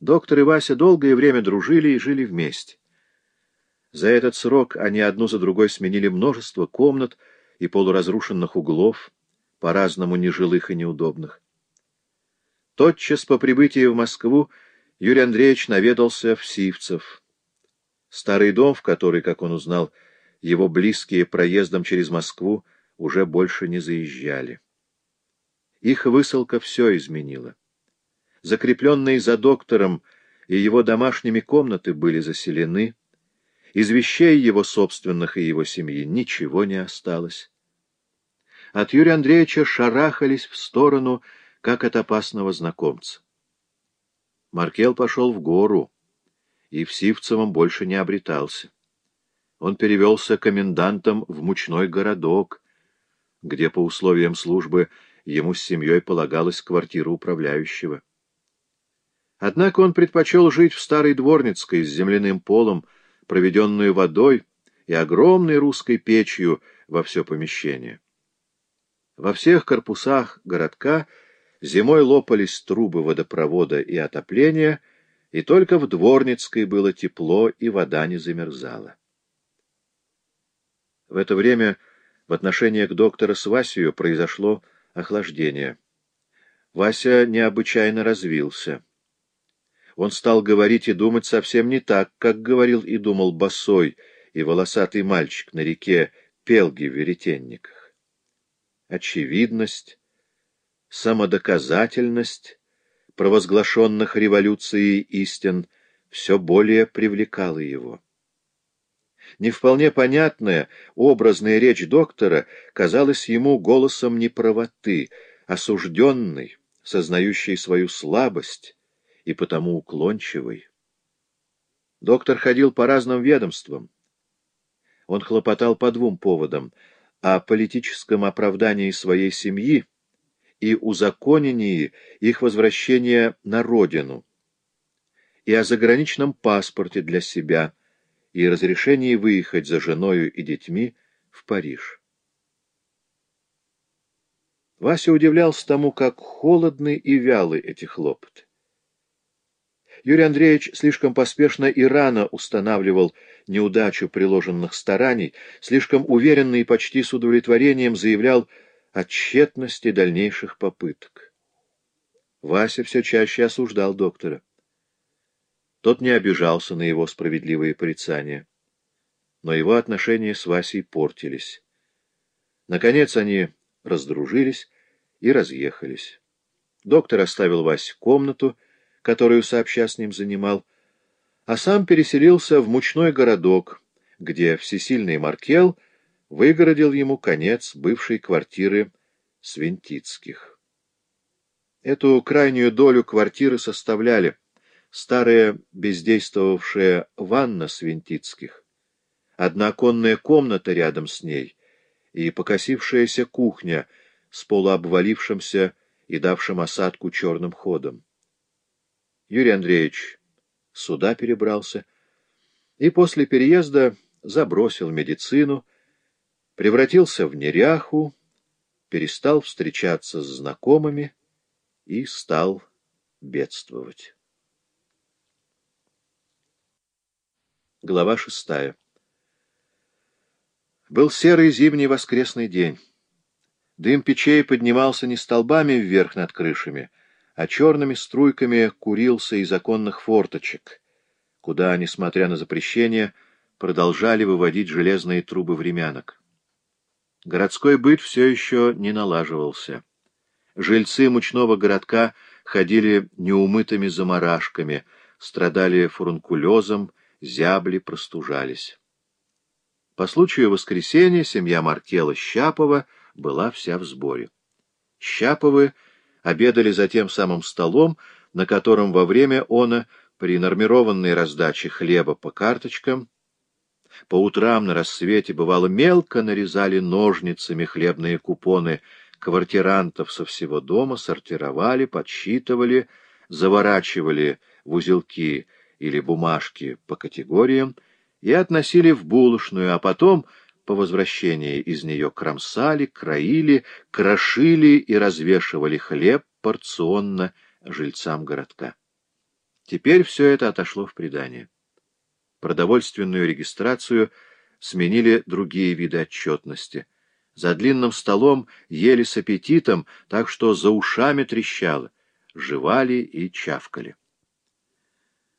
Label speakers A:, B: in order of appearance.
A: Доктор и Вася долгое время дружили и жили вместе. За этот срок они одну за другой сменили множество комнат и полуразрушенных углов, по-разному нежилых и неудобных. Тотчас по прибытии в Москву Юрий Андреевич наведался в Сивцев. Старый дом, в который, как он узнал, его близкие проездом через Москву уже больше не заезжали. Их высылка все изменила. Закрепленные за доктором и его домашними комнаты были заселены, из вещей его собственных и его семьи ничего не осталось. От Юрия Андреевича шарахались в сторону, как от опасного знакомца. Маркел пошел в гору, и в Сивцевом больше не обретался. Он перевелся комендантом в мучной городок, где по условиям службы ему с семьей полагалась квартира управляющего. Однако он предпочел жить в старой дворницкой с земляным полом, проведенную водой и огромной русской печью во все помещение. Во всех корпусах городка зимой лопались трубы водопровода и отопления, и только в Дворницкой было тепло и вода не замерзала. В это время в отношениях доктора с Васею произошло охлаждение. Вася необычайно развился. Он стал говорить и думать совсем не так, как говорил и думал босой и волосатый мальчик на реке Пелги в веретенниках. Очевидность, самодоказательность провозглашенных революцией истин все более привлекала его. Не вполне понятная, образная речь доктора казалась ему голосом неправоты, осужденной, сознающей свою слабость, и потому уклончивый. Доктор ходил по разным ведомствам. Он хлопотал по двум поводам — о политическом оправдании своей семьи и узаконении их возвращения на родину, и о заграничном паспорте для себя и разрешении выехать за женою и детьми в Париж. Вася удивлялся тому, как холодны и вялы эти хлопоты. Юрий Андреевич слишком поспешно и рано устанавливал неудачу приложенных стараний, слишком уверенно и почти с удовлетворением заявлял о тщетности дальнейших попыток. Вася все чаще осуждал доктора. Тот не обижался на его справедливые порицания. Но его отношения с Васей портились. Наконец они раздружились и разъехались. Доктор оставил Васе комнату, которую сообща с ним занимал, а сам переселился в мучной городок, где всесильный Маркел выгородил ему конец бывшей квартиры Свинтицких. Эту крайнюю долю квартиры составляли старая бездействовавшая ванна Свинтицких, одноконная комната рядом с ней и покосившаяся кухня с полуобвалившимся и давшим осадку черным ходом. Юрий Андреевич сюда перебрался и после переезда забросил медицину, превратился в неряху, перестал встречаться с знакомыми и стал бедствовать. Глава шестая Был серый зимний воскресный день. Дым печей поднимался не столбами вверх над крышами, а черными струйками курился из оконных форточек, куда, несмотря на запрещение, продолжали выводить железные трубы времянок. Городской быт все еще не налаживался. Жильцы мучного городка ходили неумытыми заморашками, страдали фурункулезом, зябли, простужались. По случаю воскресенья семья Маркела Щапова была вся в сборе. Щаповы — обедали за тем самым столом, на котором во время она при нормированной раздаче хлеба по карточкам по утрам на рассвете, бывало, мелко нарезали ножницами хлебные купоны квартирантов со всего дома, сортировали, подсчитывали, заворачивали в узелки или бумажки по категориям и относили в булочную, а потом по возвращении из нее кромсали, краили, крошили и развешивали хлеб порционно жильцам городка. Теперь все это отошло в предание. Продовольственную регистрацию сменили другие виды отчетности. За длинным столом ели с аппетитом, так что за ушами трещало, жевали и чавкали.